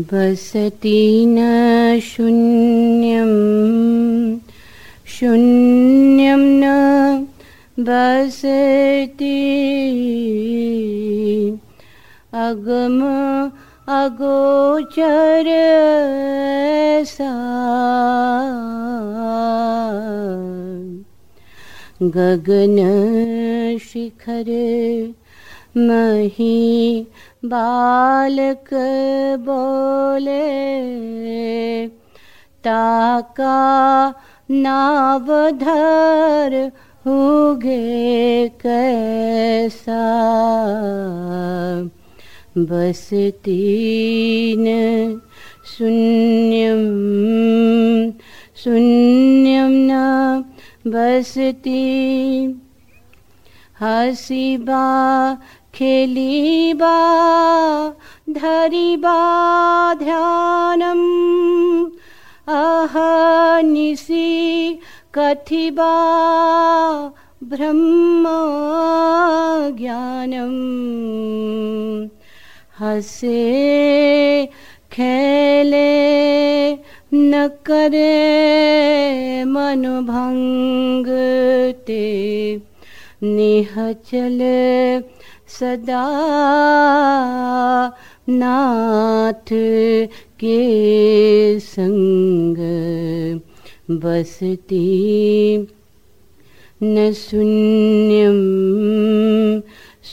बसति न शून्यं। शून्यं न बसति। अगम अगोचर सा। गगन शिखर मही बालक बोले ताका नावधर होगे कैसा? बस तीन शून्यम शून्यम न बसती हसीबा खेलीबा धरिबा ध्यानम्। अहनिसि कथिबा ब्रह्म ज्ञानम्। हसे खेले न करे मनोभङ्गते निहचल सदा नाथ के संग बसती। न शून्यम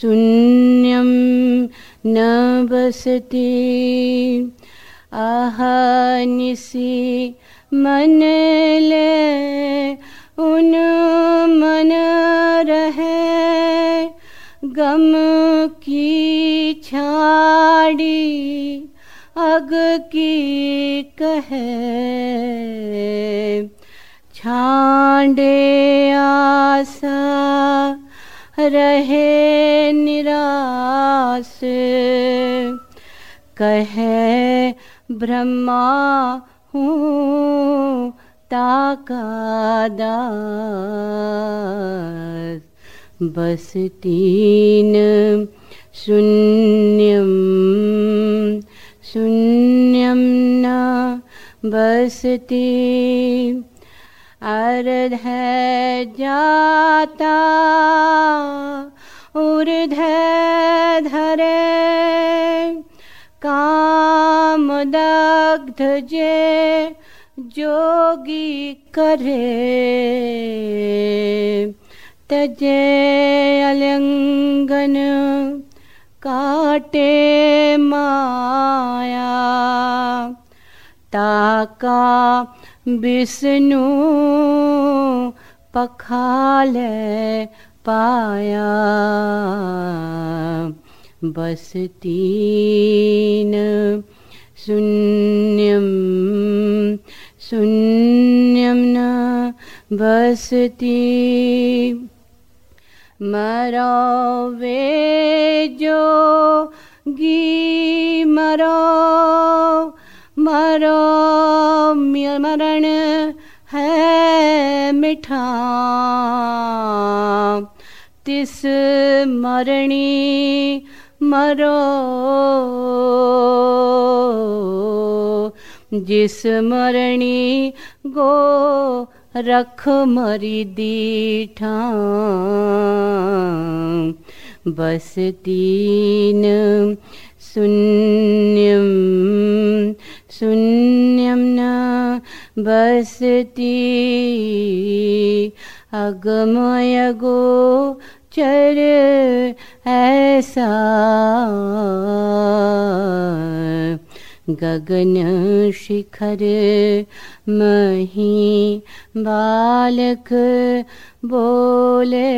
शून्यम न बसती। मन रहे गम की छाड़ी अग की कह छांडे आसा रहे निराश कहे ब्रह्मा हूँ ताकादास बस तीन शून्यम शून्यम न बसती। अर्ध जाता ऊर्ध धरे। काम दग्ध जे जोगी करे। तजे अलंगन काटे माया। ताका विष्णु पखाल पाया। बस तीन शून्यम शून्यम न बसती मरो वे जो गी मरो मरो मरण है मिठा। तिस मरणी मरो, जिस मरणी गो रख मरी दीठा। बस तीन शून्यम शून्यम न बसती अगमय गो चर ऐसा। गगन शिखर मही बालक बोले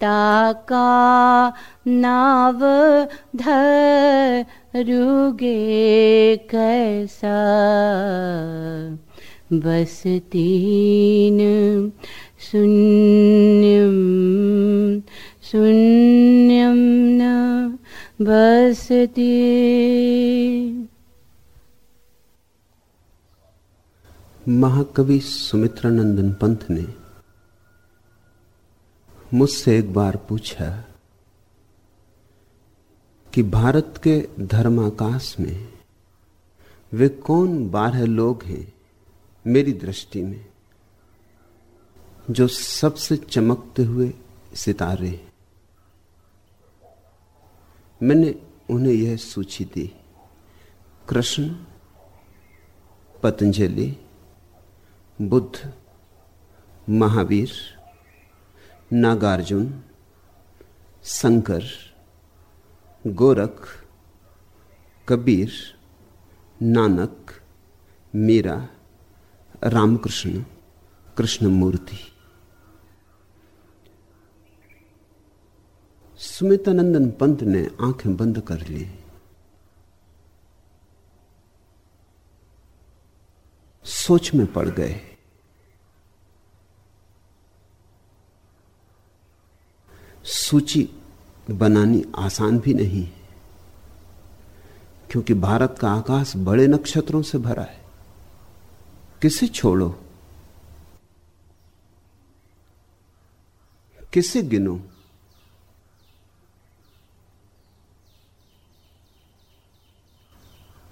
ताका नाव धरुगे कैसा? बस तीन शून्यम शून्यम न बसती महाकवि सुमित्रानंदन पंत ने मुझसे एक बार पूछा कि भारत के धर्माकाश में वे कौन बारह लोग हैं मेरी दृष्टि में, जो सबसे चमकते हुए सितारे हैं। मैंने उन्हें यह सूची दी। कृष्ण, पतंजलि, बुद्ध, महावीर, नागार्जुन, शंकर, गोरख, कबीर, नानक, मीरा, रामकृष्ण, कृष्णमूर्ति। सुमितानंदन पंत ने आँखें बंद कर ली। सोच में पड़ गए। सूची बनानी आसान भी नहीं है क्योंकि भारत का आकाश बड़े नक्षत्रों से भरा है। किसे छोड़ो? किसे गिनो?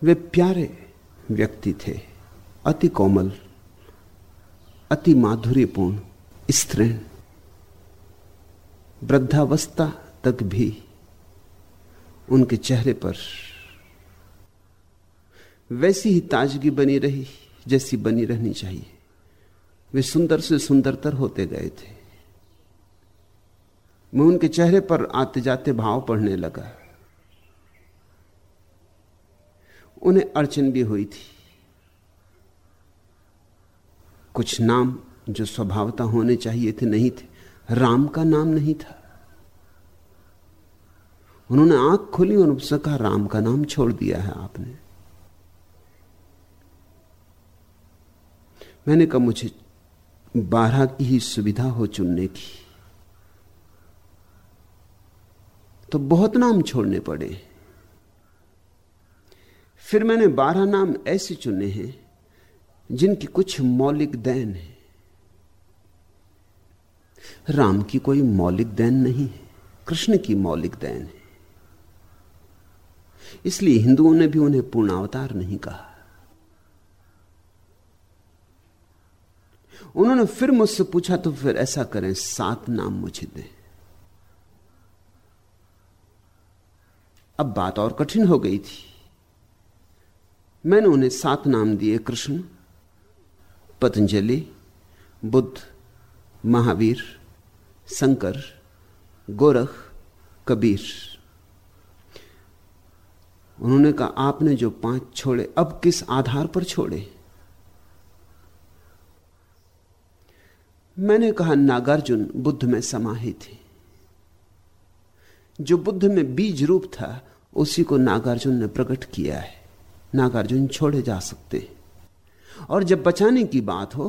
वे प्यारे व्यक्ति थे, अति कोमल, अति माधुर्यपूर्ण स्त्रीण वृद्धावस्था तक भी उनके चेहरे पर वैसी ही ताजगी बनी रही, जैसी बनी रहनी चाहिए। वे सुंदर से सुंदरतर होते गए थे। मैं उनके चेहरे पर आते जाते भाव पढ़ने लगा। उन्हें अड़चन भी हुई थी। कुछ नाम जो स्वभावता होने चाहिए थे नहीं थे। राम का नाम नहीं था। उन्होंने आँख खोली और उससे कहा, राम का नाम छोड़ दिया है आपने। मैंने कहा, मुझे बारह की ही सुविधा हो चुनने की। तो बहुत नाम छोड़ने पड़े। फिर मैंने बारह नाम ऐसे चुने हैं जिनकी कुछ मौलिक दैन है। राम की कोई मौलिक दैन नहीं है, कृष्ण की मौलिक दैन है। इसलिए हिंदुओं ने भी उन्हें पूर्णावतार नहीं कहा। उन्होंने फिर मुझसे पूछा तो फिर ऐसा करें, सात नाम मुझे दें। अब बात और कठिन हो गई थी। मैंने उन्हें सात नाम दिए, कृष्ण, पतंजलि, बुद्ध, महावीर, शंकर, गोरख, कबीर। उन्होंने कहा, आपने जो पाँच छोड़े, अब किस आधार पर छोड़े? मैंने कहा, नागार्जुन बुद्ध में समाहित थे। जो बुद्ध में बीज रूप था, उसी को नागार्जुन ने प्रकट किया है। नागार्जुन छोड़े जा सकते हैं। और जब बचाने की बात हो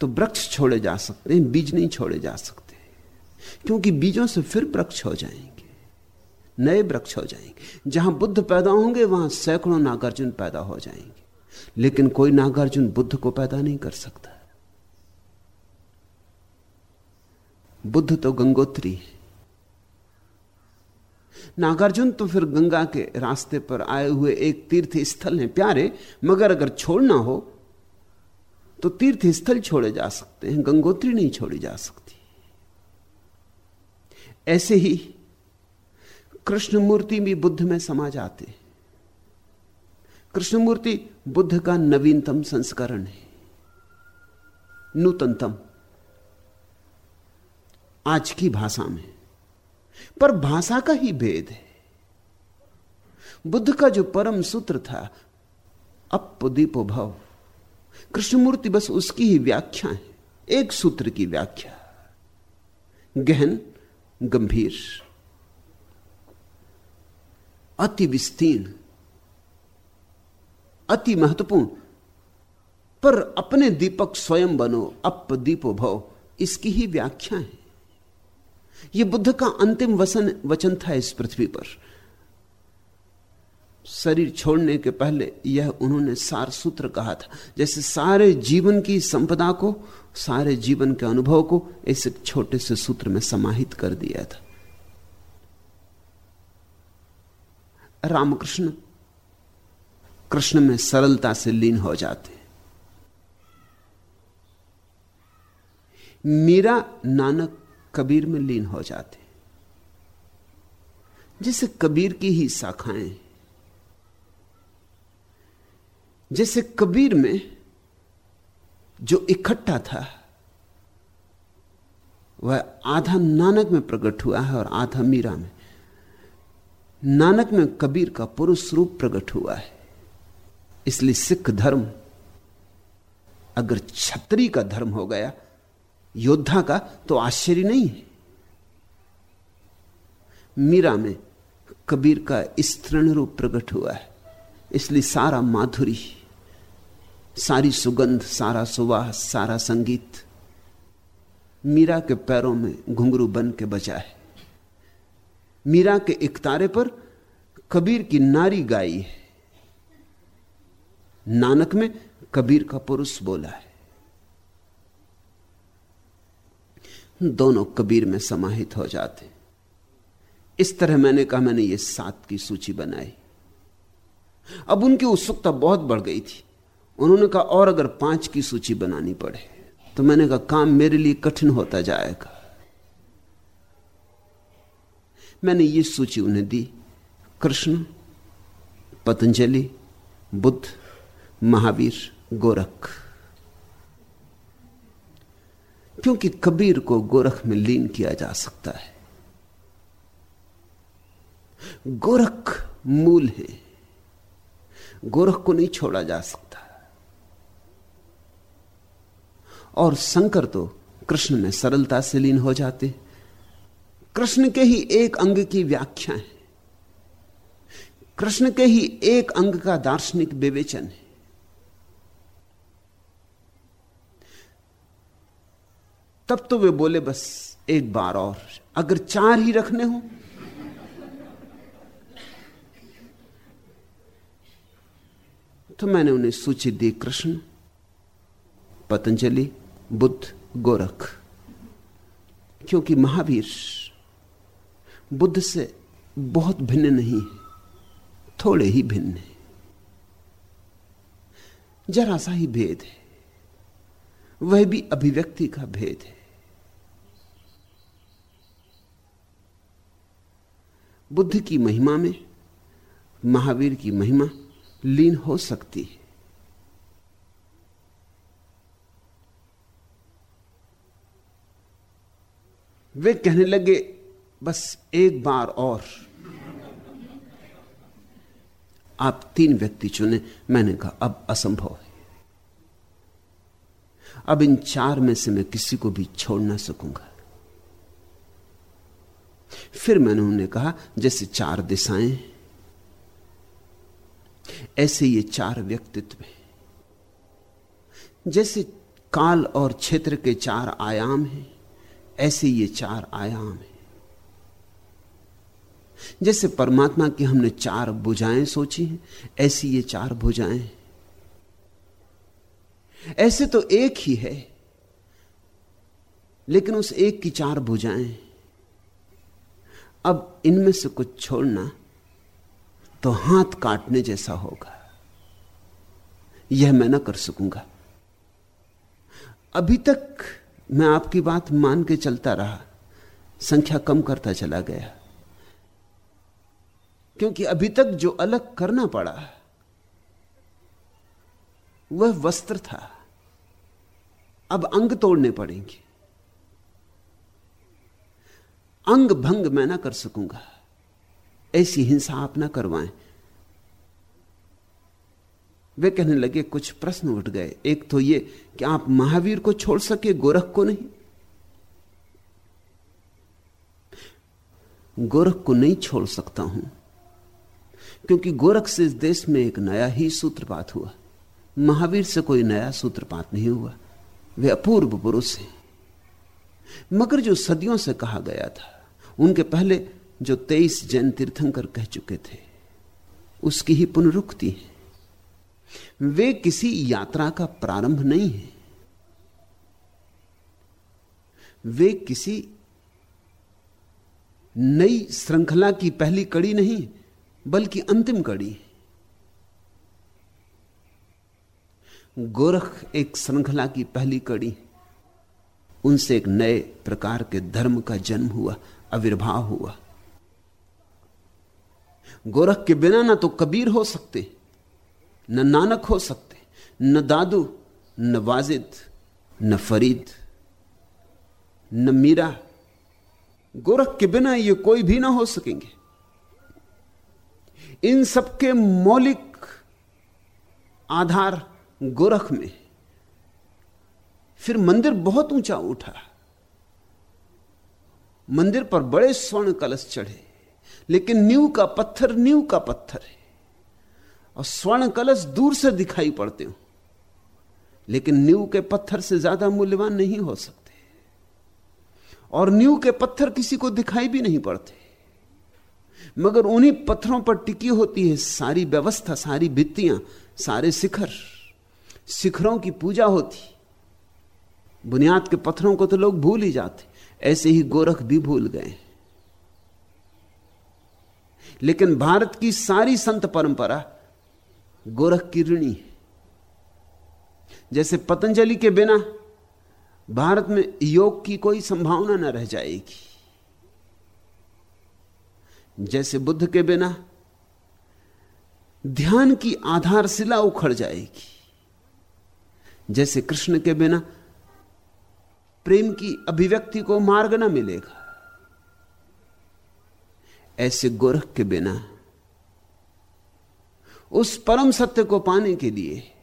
तो वृक्ष छोड़े जा सकते हैं, बीज नहीं छोड़े जा सकते। क्योंकि बीजों से फिर वृक्ष हो जाएँगे, नए वृक्ष हो जाएँगे। जहाँ बुद्ध पैदा होंगे, वहाँ सैकड़ों नागार्जुन पैदा हो जाएँगे। लेकिन कोई नागार्जुन बुद्ध को पैदा नहीं कर सकता। बुद्ध तो गंगोत्री है। नागार्जुन तो फिर गंगा के रास्ते पर आए हुए एक तीर्थ स्थल हैं प्यारे, मगर अगर छोड़ना हो तो तीर्थ स्थल छोड़े जा सकते हैं, गंगोत्री नहीं छोड़ी जा सकती। ऐसे ही कृष्णमूर्ति भी बुद्ध में समा जाते कृष्णमूर्ति बुद्ध का नवीनतम संस्करण है। नूतनतम। आज की भाषा में। पर भाषा का ही भेद है। बुद्ध का जो परम सूत्र था अप दीपो भव कृष्णमूर्ति बस उसकी ही व्याख्या है, एक सूत्र की व्याख्या। गहन, गंभीर, अति विस्तीर्ण, अति महत्वपूर्ण, पर अपने दीपक स्वयं बनो अप दीपो भव इसकी ही व्याख्या है। यह बुद्ध का अंतिम वचन वचन था इस पृथ्वी पर। शरीर छोड़ने के पहले यह उन्होंने सार सूत्र कहा था। जैसे सारे जीवन की संपदा को, सारे जीवन के अनुभव को इस छोटे से सूत्र में समाहित कर दिया था। रामकृष्ण कृष्ण में सरलता से लीन हो जाते। मीरा नानक कबीर में लीन हो जाते जैसे कबीर की ही शाखाएँ। जैसे कबीर में जो इकट्ठा था, वह आधा नानक में प्रकट हुआ है और आधा मीरा में। नानक में कबीर का पुरुष रूप प्रकट हुआ है। इसलिए सिख धर्म अगर छत्री का धर्म हो गया योद्धा का तो आश्चर्य नहीं है। मीरा में कबीर का स्तृण रूप प्रकट हुआ है। इसलिए सारा माधुरी, सारी सुगंध, सारा सुवास सारा संगीत मीरा के पैरों में घुंघरू बन के बचा है। मीरा के इकतारे पर कबीर की नारी गाई है। नानक में कबीर का पुरुष बोला है। दोनों कबीर में समाहित हो जाते। इस तरह मैंने कहा, मैंने ये सात की सूची बनाई। अब उनकी उत्सुकता बहुत बढ़ गई थी। उन्होंने कहा, और अगर पाँच की सूची बनानी पड़े तो मैंने कहा, काम मेरे लिए कठिन होता जाएगा। मैंने ये सूची उन्हें दी। कृष्ण, पतंजलि, बुद्ध, महावीर, गोरख। क्योंकि कबीर को गोरख में लीन किया जा सकता है। गोरख मूल है। गोरख को नहीं छोड़ा जा सकता। और शंकर तो कृष्ण में सरलता से लीन हो जाते। कृष्ण के ही एक अंग की व्याख्या है। कृष्ण के ही एक अंग का दार्शनिक विवेचन है। तब तो वे बोले, बस, एक बार और। अगर चार ही रखने हो? तो मैंने उन्हें सूची दी कृष्ण, पतंजलि, बुद्ध, गोरख, क्योंकि महावीर बुद्ध से बहुत भिन्न नहीं है, थोड़े ही भिन्न है। जरा सा ही भेद है, वह भी अभिव्यक्ति का भेद है। बुद्ध की महिमा में, महावीर की महिमा लीन हो सकती है। वे कहने लगे, बस एक बार और। आप तीन व्यक्ति चुने, मैंने कहा, अब असंभव है। अब इन चार में से मैं किसी को भी छोड़ ना सकूँगा। फिर मैंने उन्हें कहा, जैसे चार दिशाएँ ऐसे ये चार व्यक्तित्व हैं। जैसे काल और क्षेत्र के चार आयाम हैं, ऐसे ये चार आयाम हैं। जैसे परमात्मा की हमने चार भुजाएँ सोची हैं, ऐसी ये चार भुजाएँ ऐसे तो एक ही है, लेकिन उस एक की चार भुजाएँ अब इनमें से कुछ छोड़ना तो हाथ काटने जैसा होगा। यह मैं ना कर सकूँगा। अभी तक मैं आपकी बात मान के चलता रहा। संख्या कम करता चला गया। क्योंकि अभी तक जो अलग करना पड़ा, वह वस्त्र था। अब अंग तोड़ने पड़ेंगे। अंग भंग मैं ना कर सकूँगा। ऐसी हिंसा आप ना करवाएँ। वे कहने लगे, कुछ प्रश्न उठ गए। एक तो ये कि आप महावीर को छोड़ सके, गोरख को नहीं? गोरख को नहीं छोड़ सकता हूँ, क्योंकि गोरख से इस देश में एक नया ही सूत्रपात हुआ। महावीर से कोई नया सूत्रपात नहीं हुआ। वे अपूर्व पुरुष हैं। मगर जो सदियों से कहा गया था उनके पहले जो तेईस जैन तीर्थंकर कह चुके थे, उसकी ही पुनरुक्ति है। वे किसी यात्रा का प्रारंभ नहीं है। वे किसी नई श्रृंखला की पहली कड़ी नहीं, बल्कि अंतिम कड़ी गोरख एक श्रृंखला की पहली कड़ी, उनसे एक नए प्रकार के धर्म का जन्म हुआ। आविर्भाव हुआ। गोरख के बिना ना तो कबीर हो सकते, न नानक हो सकते, न दादू, न वाजिद, न फरीद, न मीरा। गोरख के बिना ये कोई भी ना हो सकेंगे। इन सबके मौलिक आधार गोरख में। फिर मंदिर बहुत ऊँचा उठा। मंदिर पर बड़े स्वर्ण कलश चढ़े, लेकिन न्यू का पत्थर न्यू का पत्थर है। और स्वर्ण कलश दूर से दिखाई पड़ते हो, लेकिन न्यू के पत्थर से ज़्यादा मूल्यवान नहीं हो सकते। और न्यू के पत्थर किसी को दिखाई भी नहीं पड़ते। मगर उन्हीं पत्थरों पर टिकी होती है सारी व्यवस्था, सारी भित्तियाँ, सारे शिखर। शिखरों की पूजा होती। बुनियाद के पत्थरों को तो लोग भूल ही जाते। ऐसे ही गोरख भी भूल गए। लेकिन भारत की सारी संत परंपरा गोरख की ऋणी है। जैसे पतंजलि के बिना भारत में योग की कोई संभावना न रह जाएगी। जैसे बुद्ध के बिना ध्यान की आधारशिला उखड़ जाएगी। जैसे कृष्ण के बिना प्रेम की अभिव्यक्ति को मार्ग ना मिलेगा। ऐसे गोरख के बिना, उस परम सत्य को पाने के लिए,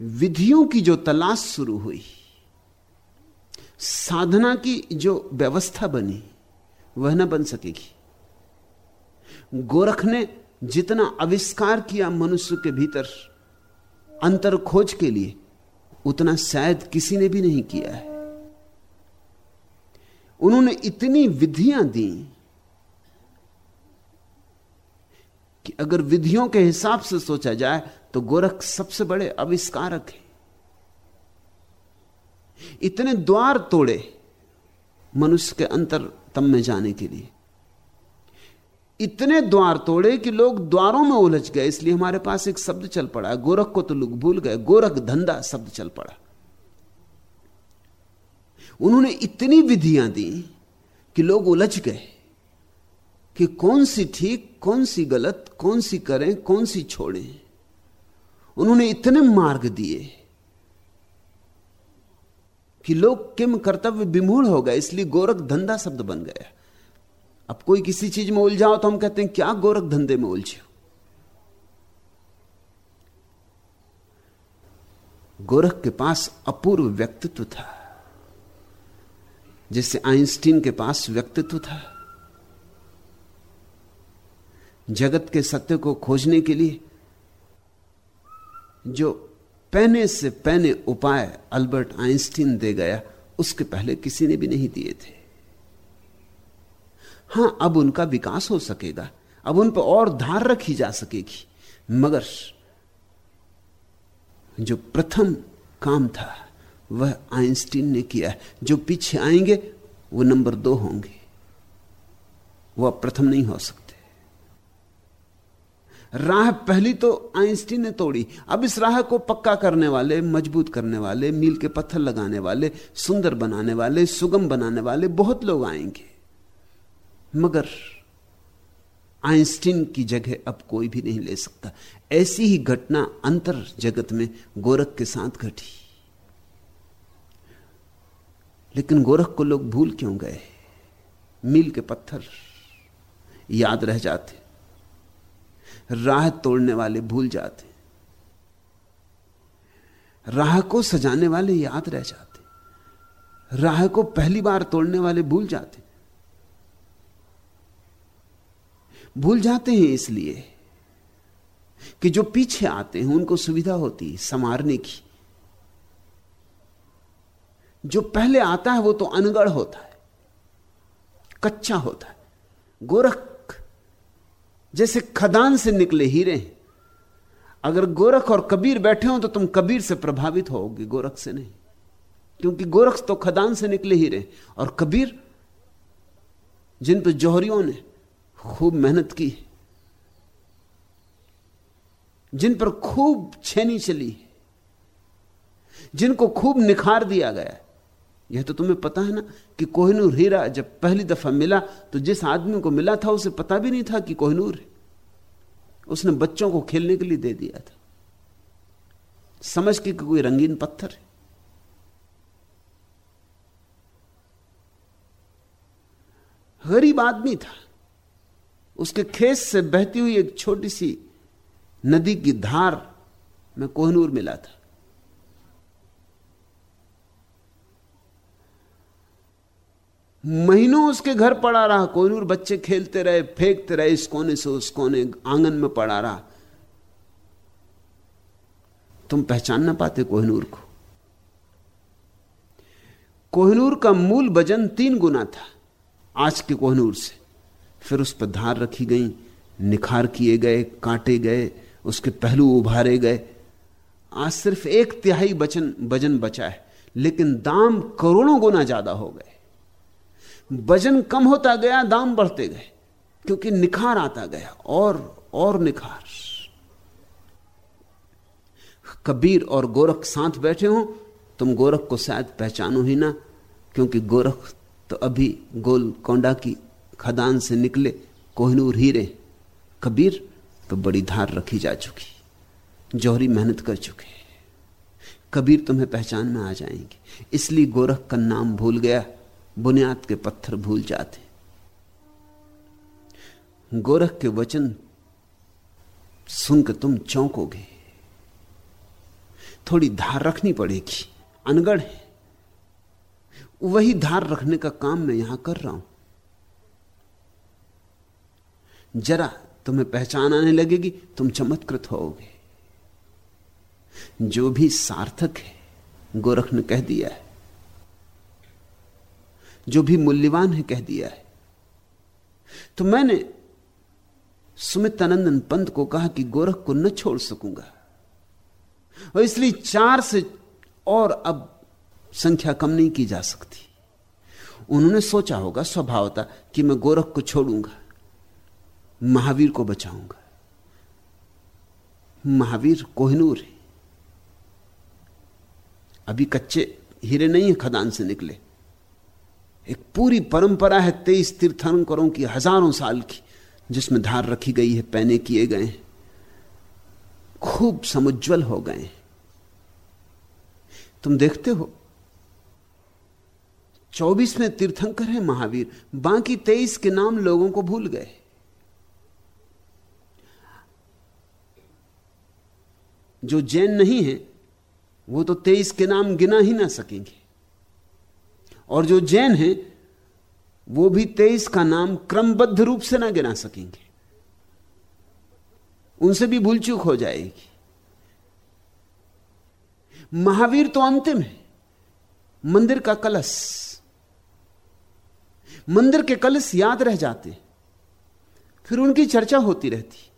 विधियों की जो तलाश शुरू हुई, साधना की जो व्यवस्था बनी, वह न बन सकेगी। गोरख ने जितना आविष्कार किया मनुष्य के भीतर अंतर खोज के लिए उतना शायद किसी ने भी नहीं किया है। उन्होंने इतनी विधियाँ दी कि अगर विधियों के हिसाब से सोचा जाए तो गोरख सबसे बड़े आविष्कारक हैं। इतने द्वार तोड़े मनुष्य के अंतर तम में जाने के लिए। इतने द्वार तोड़े कि लोग द्वारों में उलझ गए, इसलिए हमारे पास एक शब्द चल पड़ा, गोरख को तो लोग भूल गए, गोरख धंधा शब्द चल पड़ा। उन्होंने इतनी विधियाँ दी कि लोग उलझ गए कि कौन सी ठीक, कौन सी गलत, कौन सी करें, कौन सी छोड़ें। उन्होंने इतने मार्ग दिए कि लोग किम कर्तव्य विमूढ़ हो गए, इसलिए गोरख धंधा शब्द बन गया। अब कोई किसी चीज़ में उलझाओ तो हम कहते हैं, क्या गोरख धंधे में उलझे हो? गोरख के पास अपूर्व व्यक्तित्व था, जैसे आइंस्टीन के पास व्यक्तित्व था। जगत के सत्य को खोजने के लिए जो पहने से पहने उपाय अल्बर्ट आइंस्टीन दे गया, उसके पहले किसी ने भी नहीं दिए थे। हाँ, अब उनका विकास हो सकेगा। अब उन पर और धार रखी जा सकेगी। मगर जो प्रथम काम था, वह आइंस्टीन ने किया जो पीछे आएँगे, वो नंबर दो होंगे। वह प्रथम नहीं हो सकते। राह पहली तो आइंस्टीन ने तोड़ी। अब इस राह को पक्का करने वाले, मज़बूत करने वाले, मील के पत्थर लगाने वाले, सुंदर बनाने वाले, सुगम बनाने वाले बहुत लोग आएँगे। मगर आइंस्टीन की जगह अब कोई भी नहीं ले सकता। ऐसी ही घटना अंतर जगत में गोरख के साथ घटी। लेकिन गोरख को लोग भूल क्यों गए? मील के पत्थर याद रह जाते। राह तोड़ने वाले भूल जाते। राह को सजाने वाले याद रह जाते। राह को पहली बार तोड़ने वाले भूल जाते। भूल जाते हैं इसलिए कि जो पीछे आते हैं, उनको सुविधा होती है संवारने की। जो पहले आता है, वो तो अनगढ़ होता है, कच्चा होता है, गोरख। जैसे खदान से निकले हीरे हैं। अगर गोरख और कबीर बैठे हो तो तुम कबीर से प्रभावित होगे गोरख से नहीं। क्योंकि गोरख तो खदान से निकले हीरे और कबीर जिन पर जौहरियों ने खूब मेहनत की। जिन पर खूब छेनी चली, जिनको खूब निखार दिया गया, यह तो तुम्हें पता है ना कि कोहिनूर हीरा जब पहली दफ़ा मिला तो जिस आदमी को मिला था, उसे पता भी नहीं था कि कोहिनूर है। उसने बच्चों को खेलने के लिए दे दिया था। समझ के कि कोई रंगीन पत्थर है। गरीब आदमी था। उसके खेत से बहती हुई एक छोटी सी नदी की धार में कोहनूर मिला था। महीनों उसके घर पड़ा रहा, कोहनूर बच्चे खेलते रहे, फेंकते रहे, इस कोने से उस कोने आँगन में पड़ा रहा। तुम पहचान ना पाते कोहनूर को। कोहनूर का मूल वज़न तीन गुना था, आज के कोहनूर से। फिर उस पर धार रखी गई, निखार किए गए, काटे गए, उसके पहलू उभारे गए। आज सिर्फ़ एक तिहाई बचन वज़न बचा है, लेकिन दाम करोड़ों गुना ज़्यादा हो गए। वज़न कम होता गया, दाम बढ़ते गए, क्योंकि निखार आता गया, और और निखार। कबीर और गोरख साथ बैठे हो, तुम गोरख को शायद पहचानो ही ना, क्योंकि गोरख तो अभी गोल कोंडा की खदान से निकले, कोहनूर हीरे, कबीर तो बड़ी धार रखी जा चुकी, जौहरी मेहनत कर चुके कबीर तुम्हें पहचान में आ जाएँगे, इसलिए गोरख का नाम भूल गया, बुनियाद के पत्थर भूल जाते। गोरख के वचन सुनकर तुम चौंकोगे। थोड़ी धार रखनी पड़ेगी, अनगढ़ है। वही धार रखने का काम मैं यहाँ कर रहा हूँ। जरा तुम्हें पहचान आने लगेगी, तुम चमत्कृत होोगे जो भी सार्थक है, गोरख ने कह दिया है। जो भी मूल्यवान है, कह दिया है। तो मैंने सुमित आनंदन पंत को कहा कि गोरख को न छोड़ सकूँगा। और इसलिए चार से और अब संख्या कम नहीं की जा सकती। उन्होंने सोचा होगा, स्वभावता, कि मैं गोरख को छोड़ूँगा। महावीर को बचाऊँगा। महावीर कोहनूर है। अभी कच्चे हीरे नहीं है खदान से निकले। एक पूरी परंपरा है तेईस तीर्थंकरों की, हज़ारों साल की, जिसमें धार रखी गई है, पैने किए गए हैं। खूब समुज्वल हो गए तुम देखते हो चौबीस में तीर्थंकर है महावीर, बाकी तेईस के नाम लोगों को भूल गए। जो जैन नहीं है, वो तो तेईस के नाम गिना ही ना सकेंगे। और जो जैन है, वो भी तेईस का नाम क्रमबद्ध रूप से ना गिना सकेंगे। उनसे भी भूल चूक हो जाएगी। महावीर तो अंतिम है। मंदिर का कलश। मंदिर के कलश याद रह जाते। फिर उनकी चर्चा होती रहती।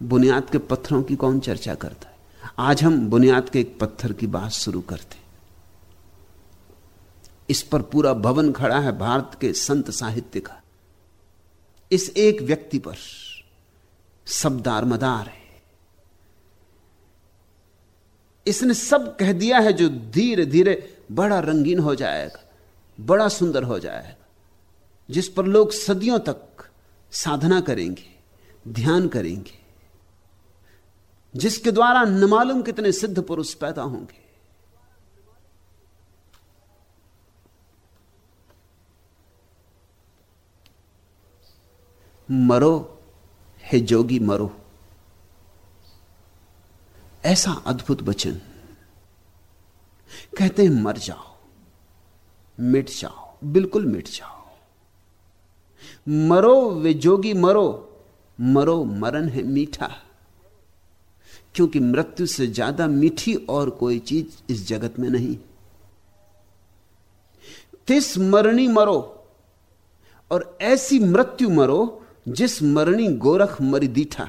बुनियाद के पत्थरों की कौन चर्चा करता है? आज हम बुनियाद के एक पत्थर की बात शुरू करते इस पर पूरा भवन खड़ा है भारत के संत साहित्य का इस एक व्यक्ति पर सबदार मदार है। इसने सब कह दिया है जो धीरे धीरे बड़ा रंगीन हो जाएगा, बड़ा सुंदर हो जाएगा, जिस पर लोग सदियों तक साधना करेंगे, ध्यान करेंगे। जिसके द्वारा न मालूम कितने सिद्ध पुरुष पैदा होंगे। मरो, हे जोगी, मरो। ऐसा अद्भुत वचन। कहते हैं, मर जाओ, मिट जाओ, बिल्कुल मिट जाओ। मरो, वे जोगी, मरो। मरो, मरण है मीठा। क्योंकि मृत्यु से ज़्यादा मीठी और कोई चीज़ इस जगत में नहीं। तिस मरणी मरो और ऐसी मृत्यु मरो जिस मरणी गोरख मरी दीठा।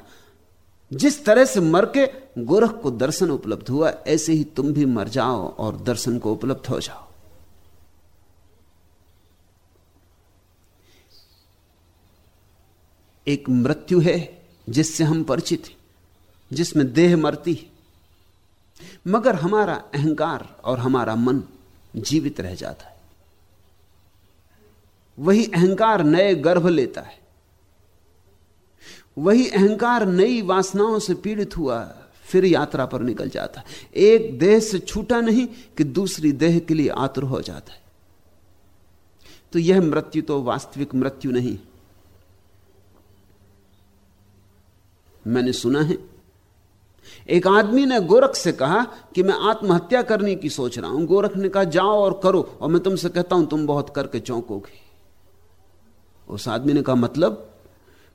जिस तरह से मर के गोरख को दर्शन उपलब्ध हुआ, ऐसे ही तुम भी मर जाओ और दर्शन को उपलब्ध हो जाओ। एक मृत्यु है जिससे हम परिचित हैं। जिसमें देह मरती है। मगर हमारा अहंकार और हमारा मन जीवित रह जाता है। वही अहंकार नए गर्भ लेता है। वही अहंकार नई वासनाओं से पीड़ित हुआ, फिर यात्रा पर निकल जाता है। एक देह से छूटा नहीं कि दूसरी देह के लिए आतुर हो जाता है। तो यह मृत्यु तो वास्तविक मृत्यु नहीं। मैंने सुना है एक आदमी ने गोरख से कहा कि मैं आत्महत्या करने की सोच रहा हूँ। गोरख ने कहा, जाओ और करो, और मैं तुमसे कहता हूँ, तुम बहुत करके चौंकोगे। उस आदमी ने कहा मतलब?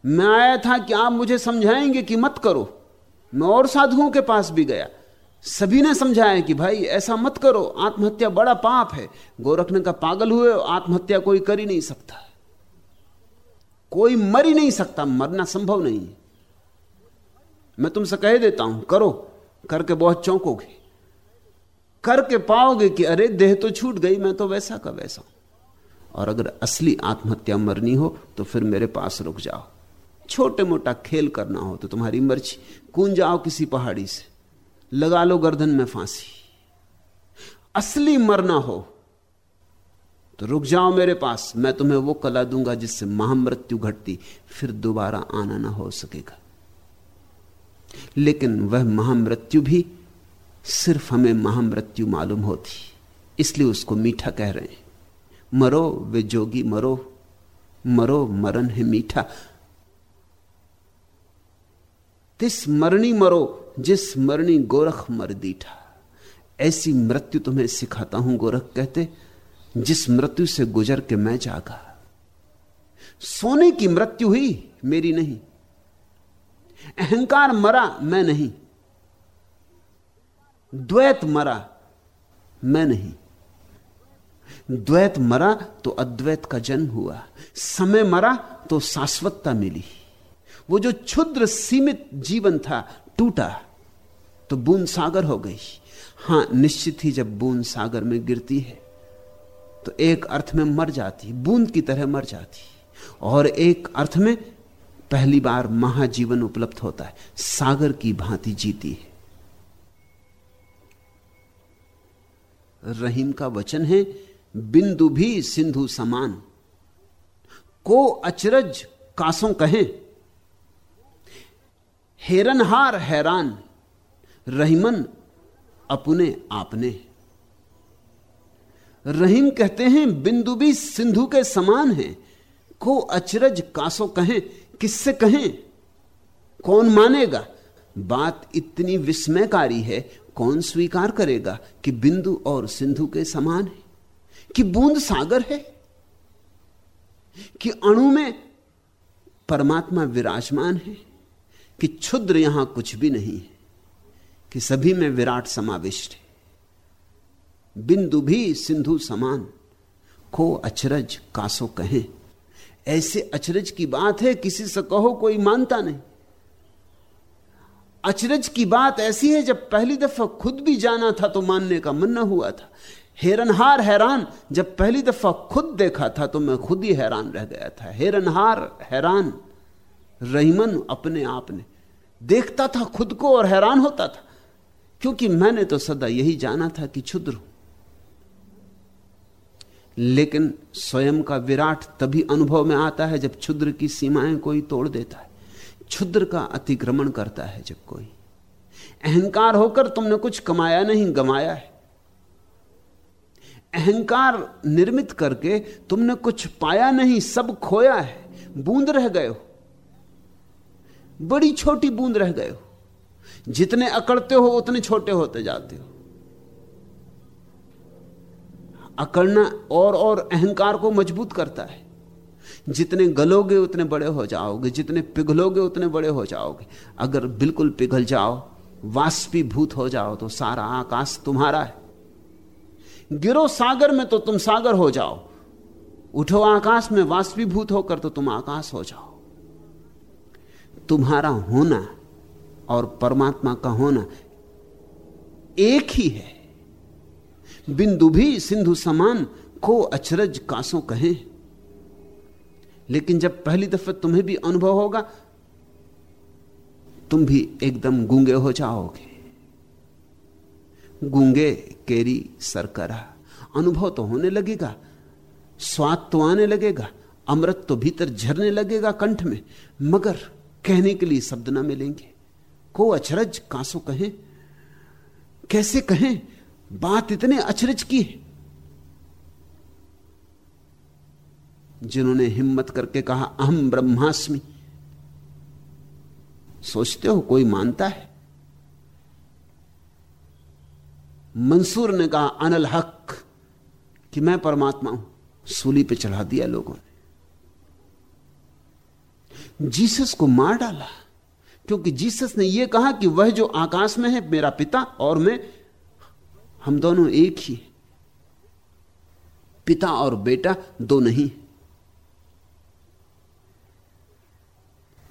मैं आया था कि आप मुझे समझाएँगे कि मत करो। मैं और साधुओं के पास भी गया। सभी ने समझाया कि भाई, ऐसा मत करो, आत्महत्या बड़ा पाप है। गोरख ने कहा, पागल हुए आत्महत्या कोई कर ही नहीं सकता। कोई मर ही नहीं सकता, मरना संभव नहीं है। मैं तुमसे कह देता हूँ, करो। करके बहुत चौंकोगे। करके पाओगे कि अरे, देह तो छूट गई, मैं तो वैसा का वैसा हूँ। और अगर असली आत्महत्या मरनी हो तो फिर मेरे पास रुक जाओ। छोटे मोटा खेल करना हो तो तुम्हारी मर्ज़ी। कून जाओ किसी पहाड़ी से। लगा लो गर्दन में फांसी। असली मरना हो तो रुक जाओ मेरे पास। मैं तुम्हें वो कला दूँगा जिससे महामृत्यु घटती, फिर दोबारा आना ना हो सकेगा। लेकिन वह महामृत्यु भी सिर्फ़ हमें महामृत्यु मालूम होती, इसलिए उसको मीठा कह रहे हैं। मरो वे जोगी, मरो मरो मरण है मीठा। तिस मरणी मरो, जिस मरणी गोरख मर दीठा। ऐसी मृत्यु तुम्हें सिखाता हूँ, गोरख कहते, जिस मृत्यु से गुजर के मैं जागा। सोने की मृत्यु हुई मेरी नहीं अहंकार मरा, मैं नहीं। द्वैत मरा, मैं नहीं। द्वैत मरा तो अद्वैत का जन्म हुआ। समय मरा तो शाश्वतता मिली। वो जो क्षुद्र सीमित जीवन था, टूटा तो बूंद सागर हो गई। हाँ, निश्चित ही जब बूंद सागर में गिरती है तो एक अर्थ में मर जाती, बूंद की तरह मर जाती। और एक अर्थ में पहली बार महाजीवन उपलब्ध होता है। सागर की भांति जीती है। रहीम का वचन है, बिंदु भी सिंधु समान। को अचरज कासों कहें, हेरनहार हैरान, रहीमन अपने आपने। रहीम कहते हैं, बिंदु भी सिंधु के समान है। को अचरज कासों कहें किससे कहें? कौन मानेगा? बात इतनी विस्मयकारी है, कौन स्वीकार करेगा कि बिंदु और सिंधु के समान है? कि बूंद सागर है? कि अणु में परमात्मा विराजमान है? कि क्षुद्र यहाँ कुछ भी नहीं है? कि सभी में विराट समाविष्ट है? बिंदु भी सिंधु समान, को अचरज कासो कहें? ऐसे अचरज की बात है, किसी से कहो, कोई मानता नहीं। अचरज की बात ऐसी है, जब पहली दफ़ा खुद भी जाना था तो मानने का मन न हुआ था। हेरनहार हैरान, जब पहली दफ़ा खुद देखा था तो मैं खुद ही हैरान रह गया था। हेरनहार हैरान, रहीमन अपने आप ने। देखता था खुद को और हैरान होता था, क्योंकि मैंने तो सदा यही जाना था कि क्षुद्र हूँ। लेकिन स्वयं का विराट तभी अनुभव में आता है जब क्षुद्र की सीमाएँ कोई तोड़ देता है। क्षुद्र का अतिक्रमण करता है जब कोई। अहंकार होकर तुमने कुछ कमाया नहीं, गमाया है। अहंकार निर्मित करके तुमने कुछ पाया नहीं, सब खोया है। बूंद रह गए हो। बड़ी छोटी बूंद रह गए हो। जितने अकड़ते हो, उतने छोटे होते जाते हो। अकड़ना और और अहंकार को मज़बूत करता है। जितने गलोगे उतने बड़े हो जाओगे, जितने पिघलोगे उतने बड़े हो जाओगे। अगर बिल्कुल पिघल जाओ, वाष्पीभूत हो जाओ तो सारा आकाश तुम्हारा है। गिरो सागर में तो तुम सागर हो जाओ। उठो आकाश में वाष्पीभूत होकर तो तुम आकाश हो जाओ। तुम्हारा होना और परमात्मा का होना एक ही है। बिंदु भी सिंधु समान को अचरज कासों कहें। लेकिन जब पहली दफे तुम्हें भी अनुभव होगा, तुम भी एकदम गूँगे हो जाओगे। गूँगे केरी सरकरा। अनुभव तो होने लगेगा, स्वाद तो आने लगेगा, अमृत तो भीतर झरने लगेगा कंठ में, मगर कहने के लिए शब्द ना मिलेंगे। को अचरज कांसो कहें? कैसे कहें? बात इतने अचरज की है। जिन्होंने हिम्मत करके कहा, अहम ब्रह्मास्मि। सोचते हो, कोई मानता है? मंसूर ने कहा, अनल हक, कि मैं परमात्मा हूँ। सूली पे चढ़ा दिया लोगों ने। जीसस को मार डाला, क्योंकि जीसस ने यह कहा कि वह जो आकाश में है, मेरा पिता और मैं हम दोनों एक ही। पिता और बेटा दो नहीं।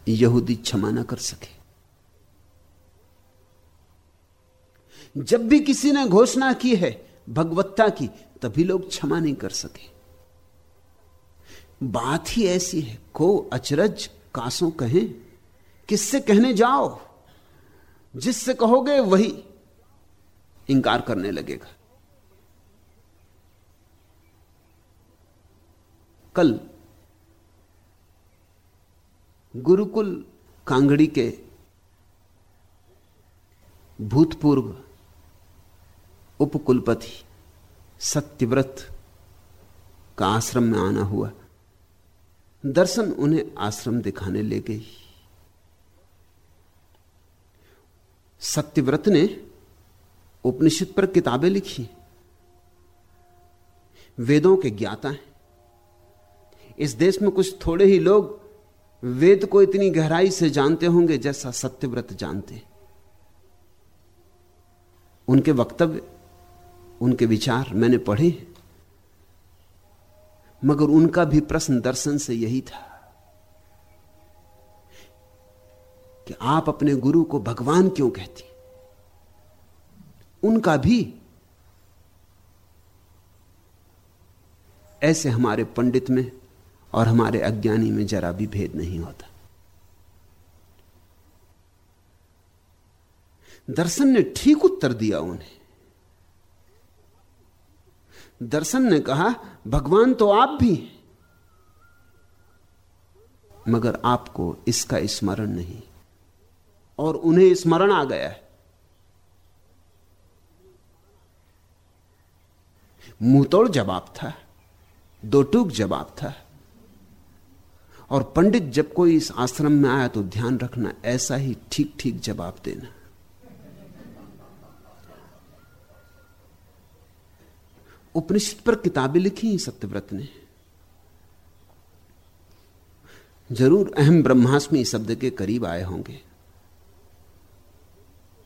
यहूदी क्षमा न कर सके। जब भी किसी ने घोषणा की है भगवत्ता की, तभी लोग क्षमा नहीं कर सके। बात ही ऐसी है, को अचरज कासों कहें, किससे कहने जाओ? जिससे कहोगे वही। इंकार करने लगेगा। कल गुरुकुल कांगड़ी के भूतपूर्व उपकुलपति सत्यव्रत का आश्रम में आना हुआ। दर्शन उन्हें आश्रम दिखाने ले गई। सत्यव्रत ने उपनिषद पर किताबें लिखी वेदों के ज्ञाता हैं। इस देश में कुछ थोड़े ही लोग वेद को इतनी गहराई से जानते होंगे जैसा सत्यव्रत जानते उनके वक्तव्य, उनके विचार मैंने पढ़े मगर उनका भी प्रश्न दर्शन से यही था कि आप अपने गुरु को भगवान क्यों कहती उनका भी। ऐसे हमारे पंडित में और हमारे अज्ञानी में जरा भी भेद नहीं होता। दर्शन ने ठीक उत्तर दिया उन्हें। दर्शन ने कहा, भगवान तो आप भी मगर आपको इसका स्मरण नहीं। और उन्हें स्मरण आ गया है। मुंहतोड़ जवाब था दो टूक जवाब था। और पंडित जब कोई इस आश्रम में आया तो ध्यान रखना, ऐसा ही ठीक ठीक जवाब देना। उपनिषद पर किताबें लिखी सत्यव्रत ने। ज़रूर अहम ब्रह्मास्मि शब्द के करीब आए होंगे।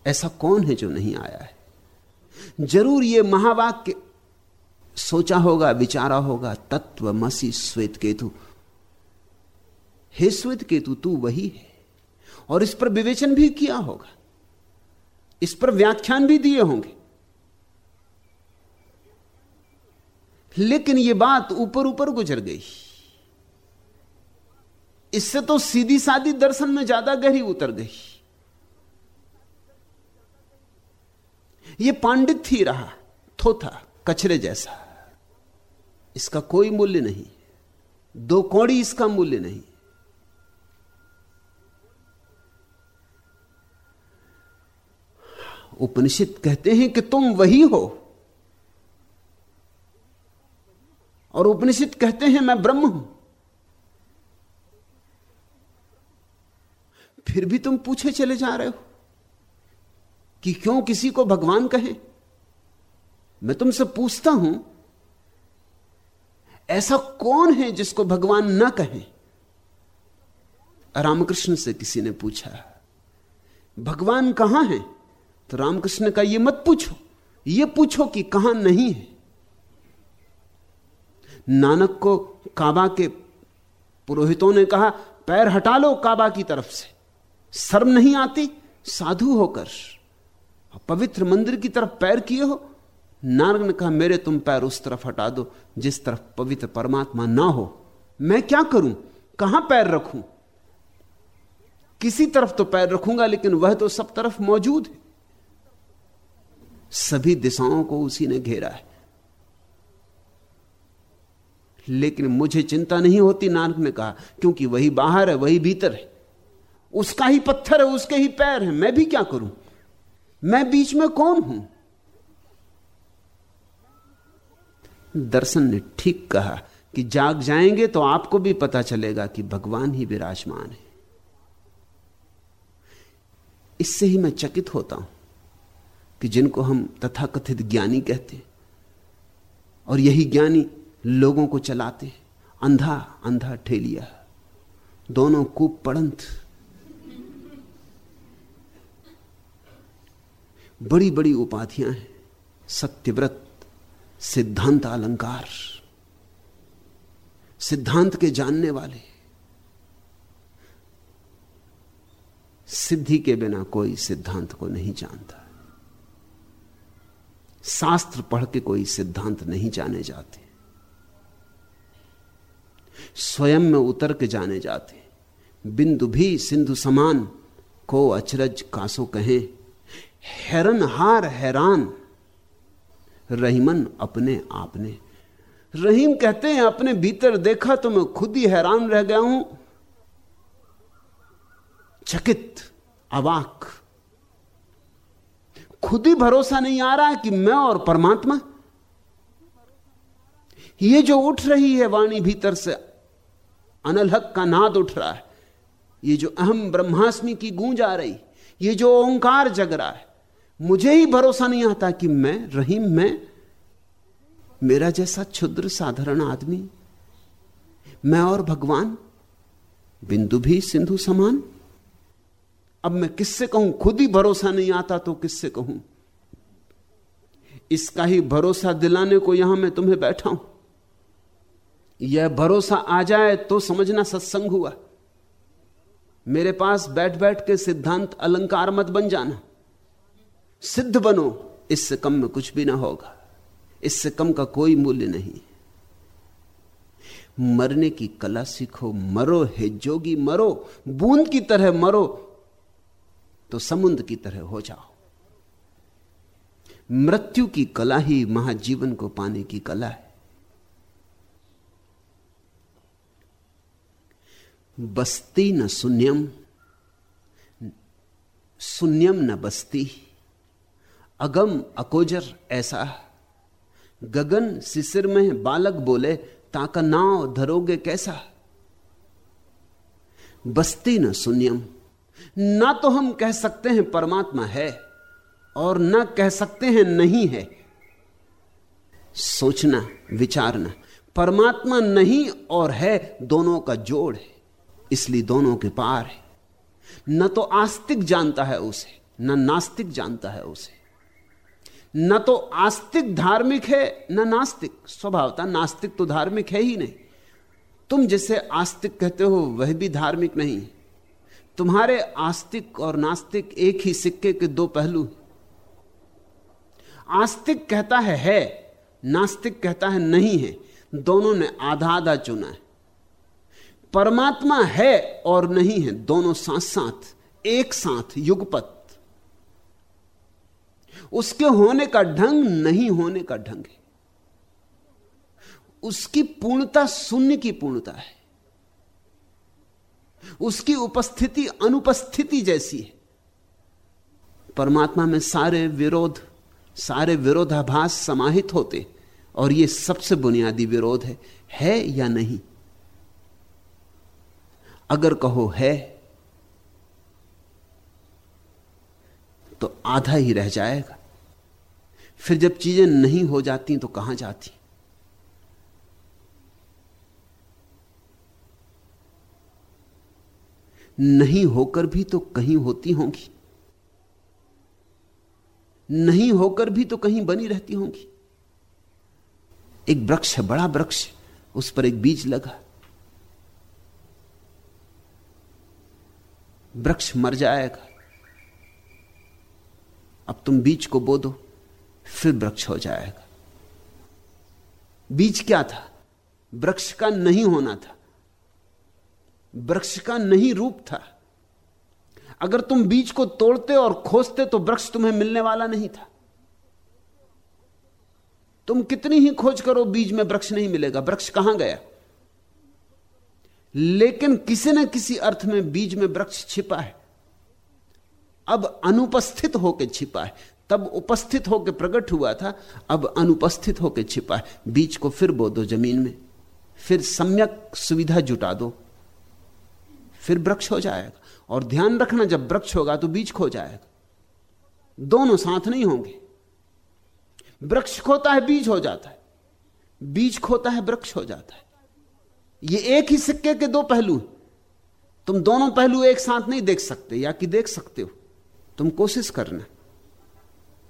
ऐसा कौन है जो नहीं आया है? ज़रूर यह महावाक्य सोचा होगा, विचारा होगा, तत्व मसी श्वेत केतु। हे श्वेत केतु, तू वही है। और इस पर विवेचन भी किया होगा। इस पर व्याख्यान भी दिए होंगे। लेकिन यह बात ऊपर ऊपर गुजर गई। इससे तो सीधी सादी दर्शन में ज़्यादा गहरी उतर गई। यह पांडित ही रहा, थोथा, कचरे जैसा। इसका कोई मूल्य नहीं। दो कौड़ी इसका मूल्य नहीं। उपनिषद कहते हैं कि तुम वही हो। और उपनिषद कहते हैं, मैं ब्रह्म हूँ। फिर भी तुम पूछे चले जा रहे हो कि क्यों किसी को भगवान कहें? मैं तुमसे पूछता हूँ ऐसा कौन है जिसको भगवान ना कहे? रामकृष्ण से किसी ने पूछा, भगवान कहाँ है? तो रामकृष्ण का यह मत पूछो। यह पूछो कि कहाँ नहीं है। नानक को काबा के पुरोहितों ने कहा, पैर हटा लो काबा की तरफ़ से। शर्म नहीं आती, साधु होकर। पवित्र मंदिर की तरफ़ पैर किए हो नारद ने कहा, मेरे तुम पैर उस तरफ़ हटा दो, जिस तरफ़ पवित्र परमात्मा ना हो। मैं क्या करूँ? कहाँ पैर रखूँ? किसी तरफ़ तो पैर रखूँगा, लेकिन वह तो सब तरफ़ मौजूद है। सभी दिशाओं को उसी ने घेरा है। लेकिन मुझे चिंता नहीं होती नानक ने कहा, क्योंकि वही बाहर है, वही भीतर है। उसका ही पत्थर है, उसके ही पैर है। मैं भी क्या करूँ? मैं बीच में कौन हूँ? दर्शन ने ठीक कहा कि जाग जाएँगे तो आपको भी पता चलेगा कि भगवान ही विराजमान है। इससे ही मैं चकित होता हूँ कि जिनको हम तथाकथित ज्ञानी कहते हैं और यही ज्ञानी लोगों को चलाते हैं। अंधा अंधा ठेलिया, दोनों कूप पड़ंत। बड़ी बड़ी उपाधियाँ हैं, सत्यव्रत सिद्धांत अलंकार। सिद्धांत के जानने वाले, सिद्धि के बिना कोई सिद्धांत को नहीं जानता। शास्त्र पढ़ के कोई सिद्धांत नहीं जाने जाते। स्वयं में उतर के जाने जाते। बिंदु भी सिंधु समान को अचरज कासो कहें। हैरन हार हैरान रहीमन अपने आपने रहीम कहते हैं, अपने भीतर देखा तो मैं खुद ही हैरान रह गया हूँ। चकित, अवाक। खुद ही भरोसा नहीं आ रहा कि मैं और परमात्मा। ये जो उठ रही है वाणी भीतर से अनलहक का नाद उठ रहा है। ये जो अहम ब्रह्मास्मि की गूंज आ रही, ये जो ओंकार जग रहा है मुझे ही भरोसा नहीं आता कि मैं, रहीम मैं, मेरा जैसा क्षुद्र साधारण आदमी, मैं और भगवान, बिंदु भी सिंधु समान। अब मैं किससे कहूँ? खुद ही भरोसा नहीं आता तो किससे कहूँ? इसका ही भरोसा दिलाने को यहाँ मैं तुम्हें बैठा हूँ। यह भरोसा आ जाए तो समझना सत्संग हुआ। मेरे पास बैठ बैठ के सिद्धांत अलंकार मत बन जाना। सिद्ध बनो, इससे कम में कुछ भी ना होगा। इससे कम का कोई मूल्य नहीं। मरने की कला सीखो, मरो, हे जोगी, मरो, बूंद की तरह मरो तो समुद्र की तरह हो जाओ। मृत्यु की कला ही महाजीवन को पाने की कला है। बस्ती न शून्यम शून्यम न बस्ती। अगम अकोजर ऐसा। गगन सिसिर में बालक बोले, ताका नाव धरोगे कैसा? बस्ती न शून्यम ना तो हम कह सकते हैं परमात्मा है, और ना कह सकते हैं नहीं है। सोचना, विचारना, परमात्मा नहीं और है दोनों का जोड़ है, इसलिए दोनों के पार है। न तो आस्तिक जानता है उसे, न नास्तिक जानता है उसे। न तो आस्तिक धार्मिक है, न नास्तिक। स्वभावता नास्तिक तो धार्मिक है ही नहीं। तुम जिसे आस्तिक कहते हो, वह भी धार्मिक नहीं। तुम्हारे आस्तिक और नास्तिक एक ही सिक्के के दो पहलू आस्तिक कहता है है। नास्तिक कहता है, नहीं है। दोनों ने आधा आधा चुना है। परमात्मा है और नहीं है। दोनों साथ साथ एक साथ युगपत। उसके होने का ढंग नहीं होने का ढंग है। उसकी पूर्णता शून्य की पूर्णता है। उसकी उपस्थिति अनुपस्थिति जैसी है। परमात्मा में सारे विरोध, सारे विरोधाभास समाहित होते और यह सबसे बुनियादी विरोध है है या नहीं? अगर कहो है तो आधा ही रह जाएगा। फिर जब चीज़ें नहीं हो जाती तो कहाँ जाती? नहीं होकर भी तो कहीं होती होंगी। नहीं होकर भी तो कहीं बनी रहती होंगी। एक वृक्ष है, बड़ा वृक्ष, उस पर एक बीज लगा। वृक्ष मर जाएगा। अब तुम बीज को बो दो। फिर वृक्ष हो जाएगा। बीज क्या था? वृक्ष का नहीं होना था। वृक्ष का नहीं रूप था। अगर तुम बीज को तोड़ते और खोजते तो वृक्ष तुम्हें मिलने वाला नहीं था। तुम कितनी ही खोज करो, बीज में वृक्ष नहीं मिलेगा। वृक्ष कहाँ गया? लेकिन किसी न किसी अर्थ में बीज में वृक्ष छिपा है। अब अनुपस्थित होकर छिपा है। तब उपस्थित होकर प्रकट हुआ था, अब अनुपस्थित होकर छिपा है। बीज को फिर बो दो ज़मीन में, फिर सम्यक सुविधा जुटा दो, फिर वृक्ष हो जाएगा। और ध्यान रखना, जब वृक्ष होगा तो बीज खो जाएगा। दोनों साथ नहीं होंगे। वृक्ष खोता है, बीज हो जाता है। बीज खोता है, वृक्ष हो जाता है। ये एक ही सिक्के के दो पहलू हैं। तुम दोनों पहलू एक साथ नहीं देख सकते, या कि देख सकते हो। तुम कोशिश करना।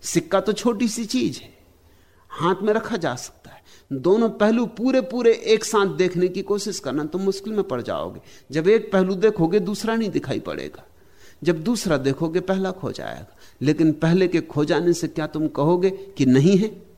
सिक्का तो छोटी सी चीज़ है। हाथ में रखा जा सकता है। दोनों पहलू पूरे पूरे एक साथ देखने की कोशिश करना तो मुश्किल में पड़ जाओगे। जब एक पहलू देखोगे, दूसरा नहीं दिखाई पड़ेगा। जब दूसरा देखोगे, पहला खो जाएगा। लेकिन पहले के खो जाने से क्या तुम कहोगे कि नहीं है?